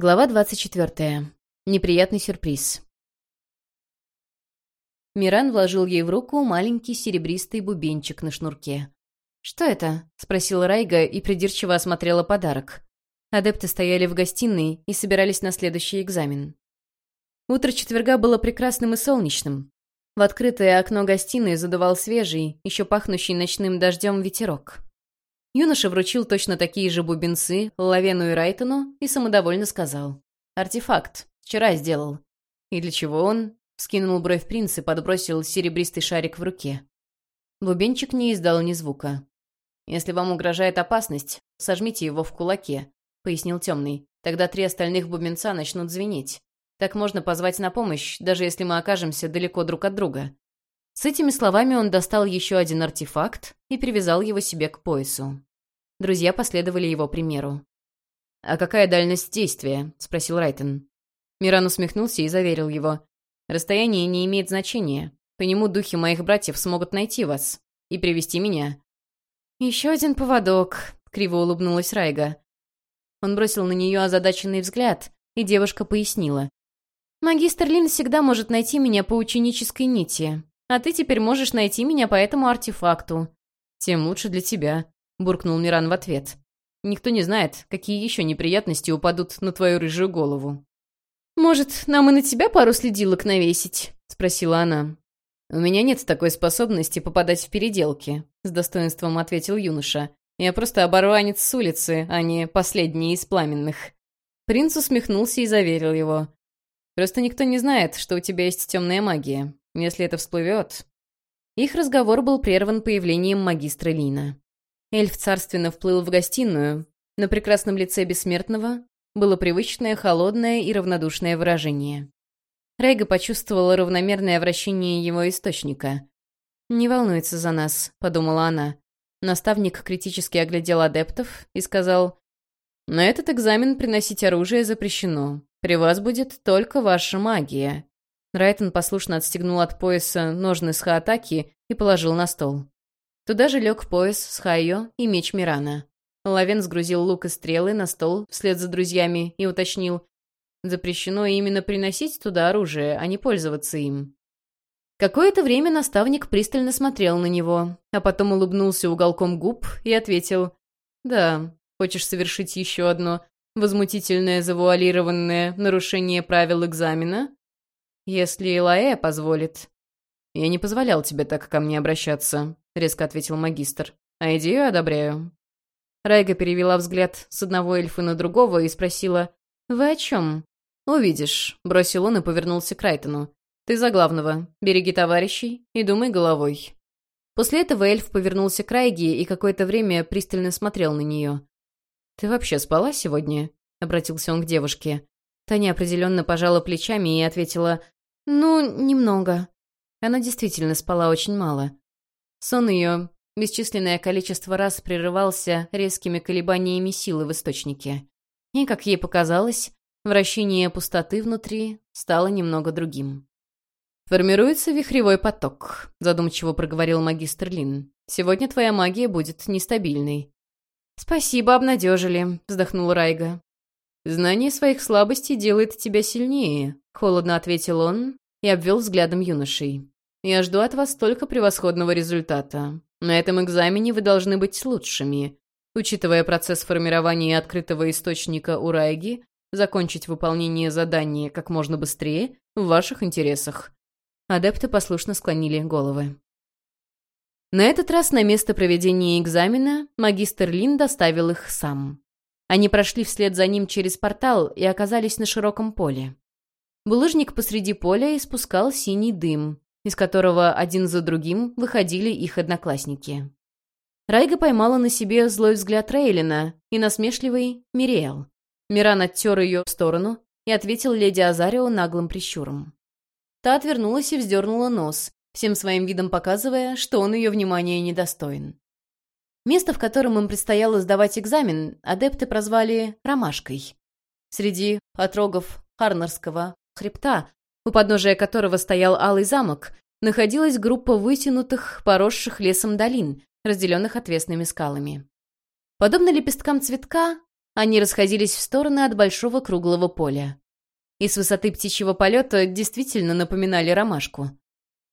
Глава 24. Неприятный сюрприз. Миран вложил ей в руку маленький серебристый бубенчик на шнурке. «Что это?» — спросила Райга и придирчиво осмотрела подарок. Адепты стояли в гостиной и собирались на следующий экзамен. Утро четверга было прекрасным и солнечным. В открытое окно гостиной задувал свежий, еще пахнущий ночным дождем ветерок. Юноша вручил точно такие же бубенцы Лавену и Райтону и самодовольно сказал. «Артефакт. Вчера сделал». «И для чего он?» — скинул бровь принц и подбросил серебристый шарик в руке. Бубенчик не издал ни звука. «Если вам угрожает опасность, сожмите его в кулаке», — пояснил темный. «Тогда три остальных бубенца начнут звенеть. Так можно позвать на помощь, даже если мы окажемся далеко друг от друга. С этими словами он достал еще один артефакт и привязал его себе к поясу. Друзья последовали его примеру. «А какая дальность действия?» — спросил Райтон. Миран усмехнулся и заверил его. «Расстояние не имеет значения. По нему духи моих братьев смогут найти вас и привести меня». «Еще один поводок», — криво улыбнулась Райга. Он бросил на нее озадаченный взгляд, и девушка пояснила. «Магистр Лин всегда может найти меня по ученической нити. А ты теперь можешь найти меня по этому артефакту». «Тем лучше для тебя», — буркнул Миран в ответ. «Никто не знает, какие еще неприятности упадут на твою рыжую голову». «Может, нам и на тебя пару следилок навесить?» — спросила она. «У меня нет такой способности попадать в переделки», — с достоинством ответил юноша. «Я просто оборванец с улицы, а не последний из пламенных». Принц усмехнулся и заверил его. «Просто никто не знает, что у тебя есть темная магия. Если это всплывет...» Их разговор был прерван появлением магистра Лина. Эльф царственно вплыл в гостиную. На прекрасном лице бессмертного было привычное, холодное и равнодушное выражение. Рейга почувствовала равномерное вращение его источника. «Не волнуется за нас», — подумала она. Наставник критически оглядел адептов и сказал, «На этот экзамен приносить оружие запрещено. При вас будет только ваша магия. Райтон послушно отстегнул от пояса ножны с хаатаки и положил на стол. Туда же лег пояс с хайо и меч Мирана. Лавен сгрузил лук и стрелы на стол вслед за друзьями и уточнил. Запрещено именно приносить туда оружие, а не пользоваться им. Какое-то время наставник пристально смотрел на него, а потом улыбнулся уголком губ и ответил. «Да, хочешь совершить еще одно возмутительное завуалированное нарушение правил экзамена?» «Если Лаэ позволит». «Я не позволял тебе так ко мне обращаться», — резко ответил магистр. «А идею одобряю». Райга перевела взгляд с одного эльфа на другого и спросила, «Вы о чем?» «Увидишь», — бросил он и повернулся к Райтону. «Ты за главного. Береги товарищей и думай головой». После этого эльф повернулся к Райге и какое-то время пристально смотрел на нее. «Ты вообще спала сегодня?» — обратился он к девушке. Таня определенно пожала плечами и ответила «Ну, немного». Она действительно спала очень мало. Сон ее бесчисленное количество раз прерывался резкими колебаниями силы в источнике. И, как ей показалось, вращение пустоты внутри стало немного другим. «Формируется вихревой поток», — задумчиво проговорил магистр Лин. «Сегодня твоя магия будет нестабильной». «Спасибо, обнадежили», — вздохнул Райга. «Знание своих слабостей делает тебя сильнее», Холодно ответил он и обвел взглядом юношей. «Я жду от вас только превосходного результата. На этом экзамене вы должны быть лучшими. Учитывая процесс формирования открытого источника у Райги, закончить выполнение задания как можно быстрее в ваших интересах». Адепты послушно склонили головы. На этот раз на место проведения экзамена магистр Лин доставил их сам. Они прошли вслед за ним через портал и оказались на широком поле. Булыжник посреди поля испускал синий дым, из которого один за другим выходили их одноклассники. Райга поймала на себе злой взгляд Рейлина и насмешливый Мириэл. Миран оттер ее в сторону и ответил леди Азарио наглым прищуром. Та отвернулась и вздернула нос, всем своим видом показывая, что он ее внимания недостоин. Место, в котором им предстояло сдавать экзамен, адепты прозвали «ромашкой». Среди отрогов Харнерского хребта, у подножия которого стоял Алый замок, находилась группа вытянутых, поросших лесом долин, разделенных отвесными скалами. Подобно лепесткам цветка, они расходились в стороны от большого круглого поля. И с высоты птичьего полета действительно напоминали ромашку.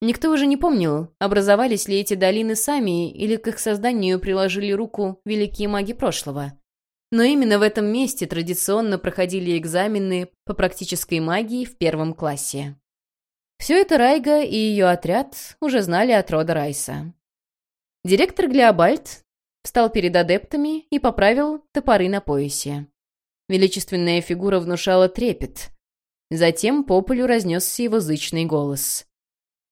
Никто уже не помнил, образовались ли эти долины сами или к их созданию приложили руку великие маги прошлого. Но именно в этом месте традиционно проходили экзамены по практической магии в первом классе. Все это Райга и ее отряд уже знали от рода Райса. Директор Глеобальд встал перед адептами и поправил топоры на поясе. Величественная фигура внушала трепет. Затем по полю разнесся его зычный голос.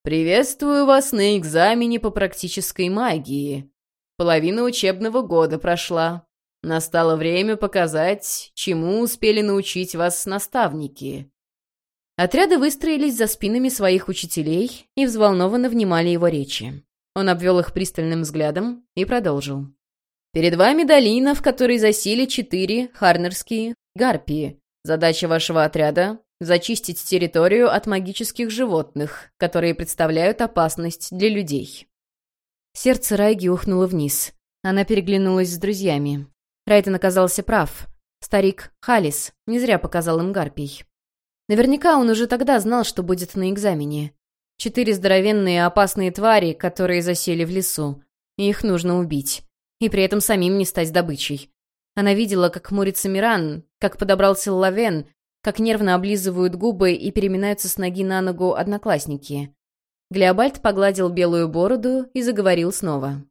«Приветствую вас на экзамене по практической магии. Половина учебного года прошла. Настало время показать, чему успели научить вас наставники». Отряды выстроились за спинами своих учителей и взволнованно внимали его речи. Он обвел их пристальным взглядом и продолжил. «Перед вами долина, в которой засели четыре харнерские гарпии. Задача вашего отряда Зачистить территорию от магических животных, которые представляют опасность для людей. Сердце Райги ухнуло вниз. Она переглянулась с друзьями. Райтон оказался прав. Старик Халис не зря показал им гарпий. Наверняка он уже тогда знал, что будет на экзамене. Четыре здоровенные опасные твари, которые засели в лесу. Их нужно убить. И при этом самим не стать добычей. Она видела, как хмурится Миран, как подобрался Лавен, как нервно облизывают губы и переминаются с ноги на ногу одноклассники. Глеобальд погладил белую бороду и заговорил снова.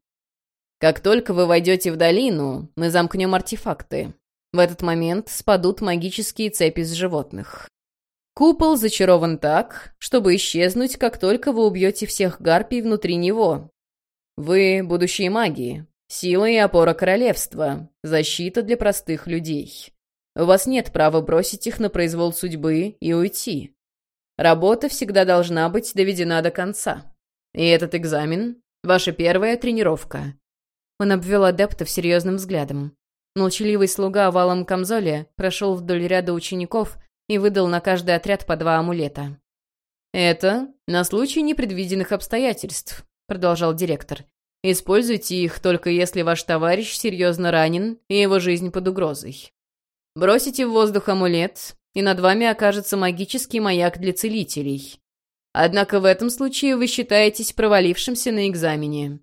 «Как только вы войдете в долину, мы замкнем артефакты. В этот момент спадут магические цепи с животных. Купол зачарован так, чтобы исчезнуть, как только вы убьете всех гарпий внутри него. Вы — будущие маги, сила и опора королевства, защита для простых людей. У вас нет права бросить их на произвол судьбы и уйти. Работа всегда должна быть доведена до конца. И этот экзамен — ваша первая тренировка». Он обвел адептов серьезным взглядом. Молчаливый слуга в алом камзоле прошел вдоль ряда учеников и выдал на каждый отряд по два амулета. «Это на случай непредвиденных обстоятельств», — продолжал директор. «Используйте их только если ваш товарищ серьезно ранен и его жизнь под угрозой. Бросите в воздух амулет, и над вами окажется магический маяк для целителей. Однако в этом случае вы считаетесь провалившимся на экзамене.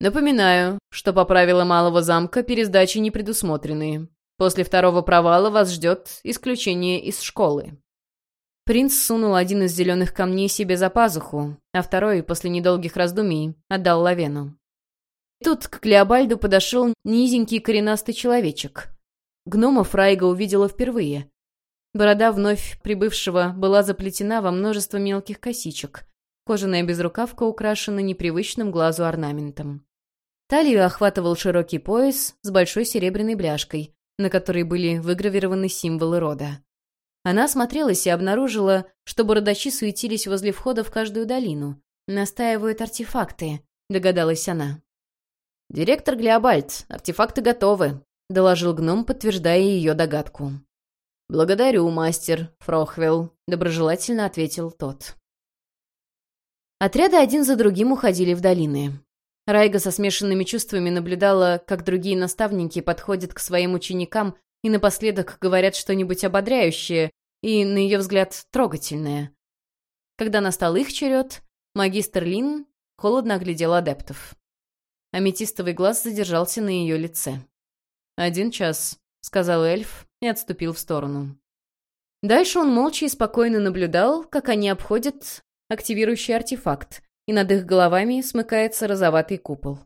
Напоминаю, что по правилам Малого замка пересдачи не предусмотрены. После второго провала вас ждет исключение из школы. Принц сунул один из зеленых камней себе за пазуху, а второй, после недолгих раздумий, отдал Лавену. Тут к Клеобальду подошел низенький коренастый человечек. Гномов Райга увидела впервые. Борода вновь прибывшего была заплетена во множество мелких косичек. Кожаная безрукавка украшена непривычным глазу орнаментом. Талию охватывал широкий пояс с большой серебряной бляшкой, на которой были выгравированы символы рода. Она осмотрелась и обнаружила, что бородачи суетились возле входа в каждую долину. «Настаивают артефакты», — догадалась она. «Директор Глеобальд, артефакты готовы», — доложил гном, подтверждая ее догадку. «Благодарю, мастер Фрохвелл», — доброжелательно ответил тот. Отряды один за другим уходили в долины. Райга со смешанными чувствами наблюдала, как другие наставники подходят к своим ученикам и напоследок говорят что-нибудь ободряющее и, на ее взгляд, трогательное. Когда настал их черед, магистр Лин холодно оглядел адептов. Аметистовый глаз задержался на ее лице. «Один час», — сказал эльф и отступил в сторону. Дальше он молча и спокойно наблюдал, как они обходят активирующий артефакт, и над их головами смыкается розоватый купол.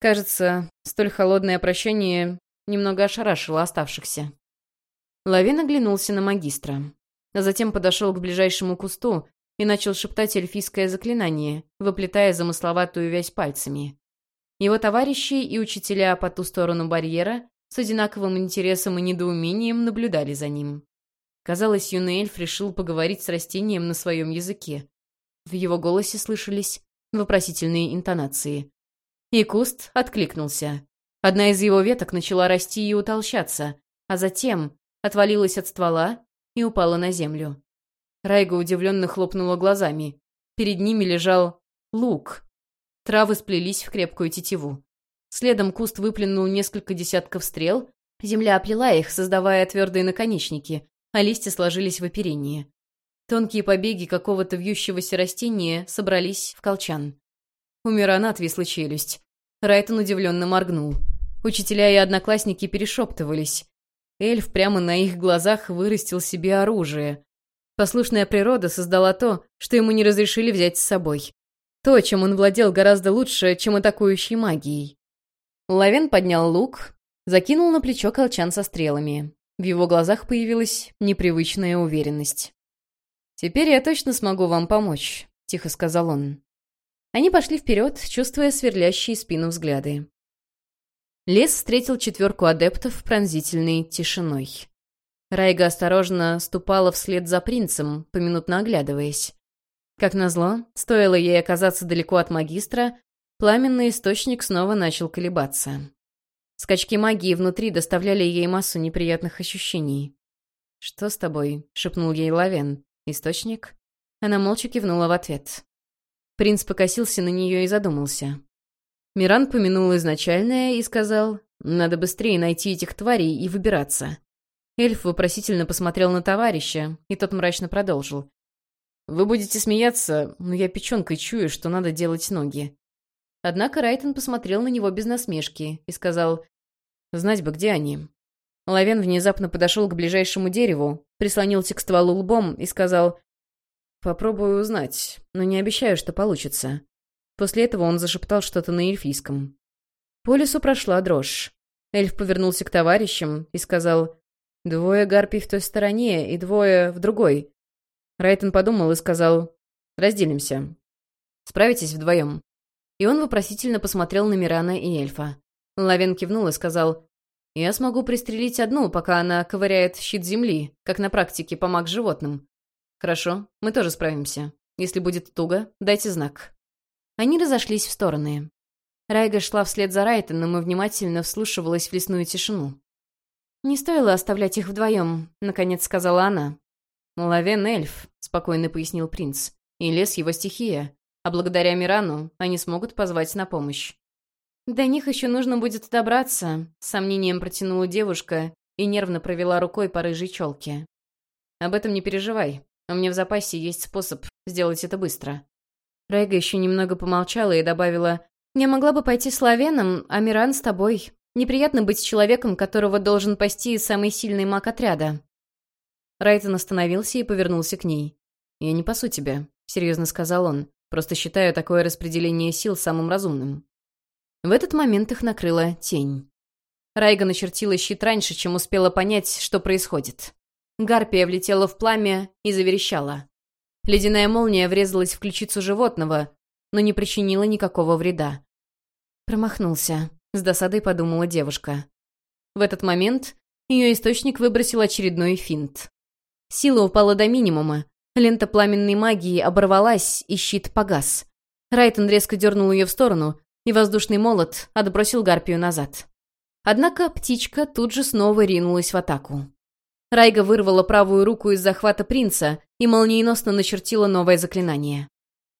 Кажется, столь холодное прощание немного ошарашило оставшихся. Лавин оглянулся на магистра, а затем подошел к ближайшему кусту и начал шептать эльфийское заклинание, выплетая замысловатую вязь пальцами. Его товарищи и учителя по ту сторону барьера с одинаковым интересом и недоумением наблюдали за ним. Казалось, юный эльф решил поговорить с растением на своем языке. В его голосе слышались вопросительные интонации. И куст откликнулся. Одна из его веток начала расти и утолщаться, а затем отвалилась от ствола и упала на землю. Райга удивленно хлопнула глазами. Перед ними лежал лук, Травы сплелись в крепкую тетиву. Следом куст выплюнул несколько десятков стрел, Земля оплела их, создавая твердые наконечники, а листья сложились в оперении. Тонкие побеги какого-то вьющегося растения собрались в колчан. У Мирана отвисла челюсть. Райтон удивленно моргнул. Учителя и одноклассники перешептывались. Эльф прямо на их глазах вырастил себе оружие. Послушная природа создала то, что ему не разрешили взять с собой. То, чем он владел гораздо лучше, чем атакующей магией. Лавен поднял лук, закинул на плечо колчан со стрелами. В его глазах появилась непривычная уверенность. «Теперь я точно смогу вам помочь», — тихо сказал он. Они пошли вперед, чувствуя сверлящие спину взгляды. Лес встретил четверку адептов пронзительной тишиной. Райга осторожно ступала вслед за принцем, поминутно оглядываясь. Как назло, стоило ей оказаться далеко от магистра, пламенный источник снова начал колебаться. Скачки магии внутри доставляли ей массу неприятных ощущений. «Что с тобой?» — шепнул ей Лавен. «Источник?» Она молча кивнула в ответ. Принц покосился на нее и задумался. Миран помянул изначальное и сказал, «Надо быстрее найти этих тварей и выбираться». Эльф вопросительно посмотрел на товарища, и тот мрачно продолжил. «Вы будете смеяться, но я печенкой чую, что надо делать ноги». Однако Райтон посмотрел на него без насмешки и сказал, «Знать бы, где они». Лавен внезапно подошел к ближайшему дереву, прислонился к стволу лбом и сказал, «Попробую узнать, но не обещаю, что получится». После этого он зашептал что-то на эльфийском. По лесу прошла дрожь. Эльф повернулся к товарищам и сказал, «Двое гарпий в той стороне и двое в другой. Райтон подумал и сказал «Разделимся. Справитесь вдвоем». И он вопросительно посмотрел на Мирана и эльфа. Лавен кивнул и сказал «Я смогу пристрелить одну, пока она ковыряет щит земли, как на практике помог животным». «Хорошо, мы тоже справимся. Если будет туго, дайте знак». Они разошлись в стороны. Райга шла вслед за Райтоном и внимательно вслушивалась в лесную тишину. «Не стоило оставлять их вдвоем», — наконец сказала она. «Лавен эльф», — спокойно пояснил принц. «И лес его стихия. А благодаря Мирану они смогут позвать на помощь». «До них еще нужно будет добраться», — с сомнением протянула девушка и нервно провела рукой по рыжей челке. «Об этом не переживай. У меня в запасе есть способ сделать это быстро». Райга еще немного помолчала и добавила, «Я могла бы пойти с Лавеном, а Миран с тобой. Неприятно быть человеком, которого должен пасти самый сильный маг отряда». Райтон остановился и повернулся к ней. «Я не пасу тебя», — серьезно сказал он. «Просто считаю такое распределение сил самым разумным». В этот момент их накрыла тень. Райга начертила щит раньше, чем успела понять, что происходит. Гарпия влетела в пламя и заверещала. Ледяная молния врезалась в ключицу животного, но не причинила никакого вреда. «Промахнулся», — с досадой подумала девушка. В этот момент ее источник выбросил очередной финт. Сила упала до минимума. Лента пламенной магии оборвалась, и щит погас. Райтон резко дернул ее в сторону, и воздушный молот отбросил гарпию назад. Однако птичка тут же снова ринулась в атаку. Райга вырвала правую руку из захвата принца и молниеносно начертила новое заклинание.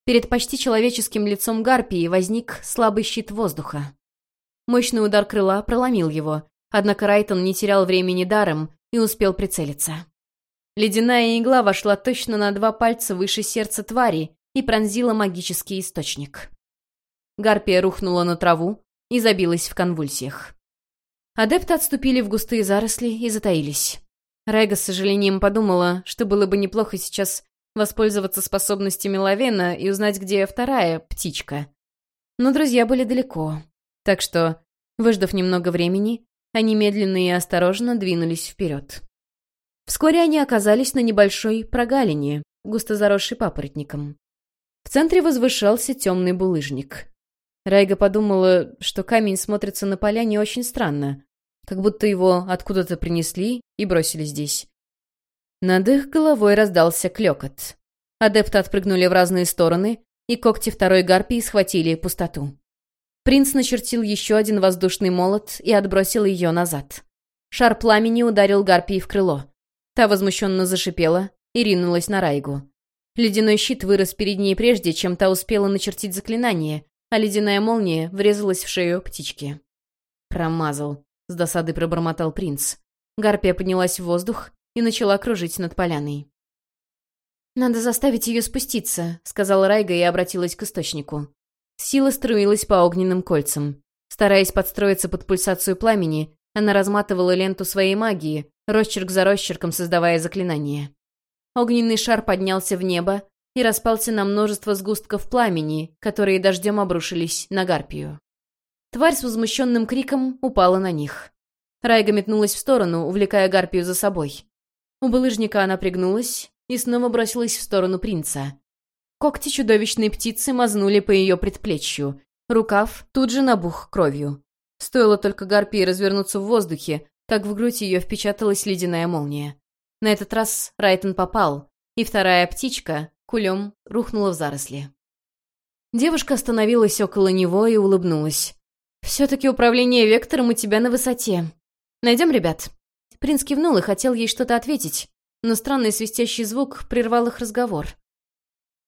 Перед почти человеческим лицом гарпии возник слабый щит воздуха. Мощный удар крыла проломил его, однако Райтон не терял времени даром и успел прицелиться. Ледяная игла вошла точно на два пальца выше сердца твари и пронзила магический источник. Гарпия рухнула на траву и забилась в конвульсиях. Адепты отступили в густые заросли и затаились. Райга с сожалением подумала, что было бы неплохо сейчас воспользоваться способностями Лавена и узнать, где вторая птичка. Но друзья были далеко, так что, выждав немного времени, они медленно и осторожно двинулись вперед. Вскоре они оказались на небольшой прогалине, густо заросшей папоротником. В центре возвышался темный булыжник. Райга подумала, что камень смотрится на поляне очень странно, как будто его откуда-то принесли и бросили здесь. Над их головой раздался клёкот. Адепты отпрыгнули в разные стороны, и когти второй гарпии схватили пустоту. Принц начертил еще один воздушный молот и отбросил ее назад. Шар пламени ударил гарпии в крыло. Та возмущенно зашипела и ринулась на Райгу. Ледяной щит вырос перед ней прежде, чем та успела начертить заклинание, а ледяная молния врезалась в шею птички. «Промазал», — с досады пробормотал принц. Гарпия поднялась в воздух и начала кружить над поляной. «Надо заставить ее спуститься», — сказала Райга и обратилась к источнику. Сила струилась по огненным кольцам. Стараясь подстроиться под пульсацию пламени, она разматывала ленту своей магии, росчерк за росчерком создавая заклинание. Огненный шар поднялся в небо и распался на множество сгустков пламени, которые дождем обрушились на Гарпию. Тварь с возмущенным криком упала на них. Райга метнулась в сторону, увлекая Гарпию за собой. У булыжника она пригнулась и снова бросилась в сторону принца. Когти чудовищной птицы мазнули по ее предплечью. Рукав тут же набух кровью. Стоило только Гарпии развернуться в воздухе, как в грудь ее впечаталась ледяная молния. На этот раз Райтон попал, и вторая птичка, кулем, рухнула в заросли. Девушка остановилась около него и улыбнулась. «Все-таки управление вектором у тебя на высоте. Найдем ребят?» Принц кивнул и хотел ей что-то ответить, но странный свистящий звук прервал их разговор.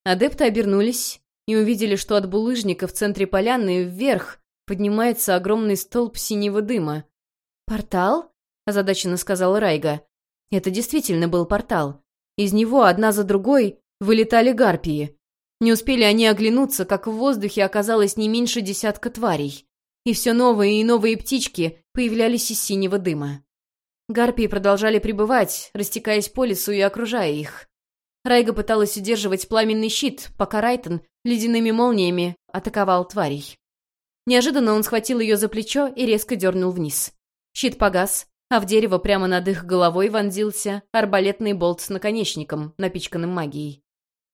Адепты обернулись и увидели, что от булыжника в центре поляны вверх поднимается огромный столб синего дыма. «Портал?» — озадаченно сказала Райга. Это действительно был портал. Из него одна за другой вылетали гарпии. Не успели они оглянуться, как в воздухе оказалось не меньше десятка тварей. И все новые и новые птички появлялись из синего дыма. Гарпии продолжали пребывать, растекаясь по лесу и окружая их. Райга пыталась удерживать пламенный щит, пока Райтон ледяными молниями атаковал тварей. Неожиданно он схватил ее за плечо и резко дернул вниз. Щит погас, а в дерево прямо над их головой вонзился арбалетный болт с наконечником, напичканным магией.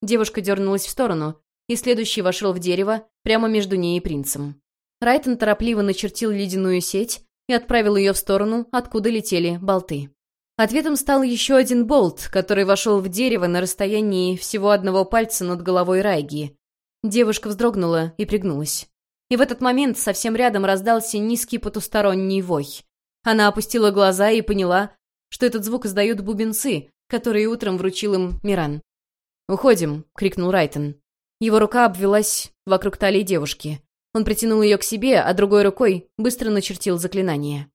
Девушка дернулась в сторону, и следующий вошел в дерево прямо между ней и принцем. Райтон торопливо начертил ледяную сеть и отправил ее в сторону, откуда летели болты. Ответом стал еще один болт, который вошел в дерево на расстоянии всего одного пальца над головой Райги. Девушка вздрогнула и пригнулась. И в этот момент совсем рядом раздался низкий потусторонний вой. Она опустила глаза и поняла, что этот звук издают бубенцы, которые утром вручил им Миран. «Уходим!» — крикнул Райтон. Его рука обвелась вокруг талии девушки. Он притянул ее к себе, а другой рукой быстро начертил заклинание.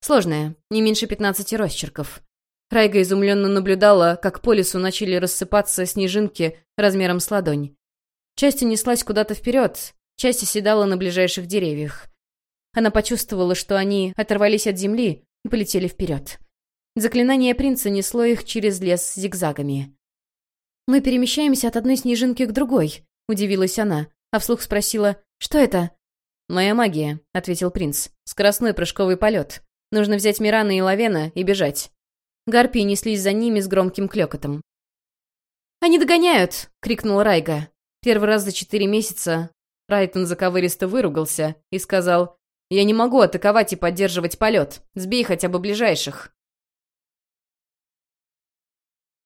Сложное, не меньше пятнадцати росчерков. Райга изумленно наблюдала, как по лесу начали рассыпаться снежинки размером с ладонь. Часть унеслась куда-то вперед, часть оседала на ближайших деревьях. Она почувствовала, что они оторвались от земли и полетели вперед. Заклинание принца несло их через лес зигзагами. «Мы перемещаемся от одной снежинки к другой», — удивилась она, а вслух спросила, «Что это?» «Моя магия», — ответил принц. «Скоростной прыжковый полет. Нужно взять Мирана и Лавена и бежать». Гарпии неслись за ними с громким клёкотом. «Они догоняют!» — крикнул Райга. Первый раз за четыре месяца Райтон заковыристо выругался и сказал, «Я не могу атаковать и поддерживать полет. Сбей хотя бы ближайших».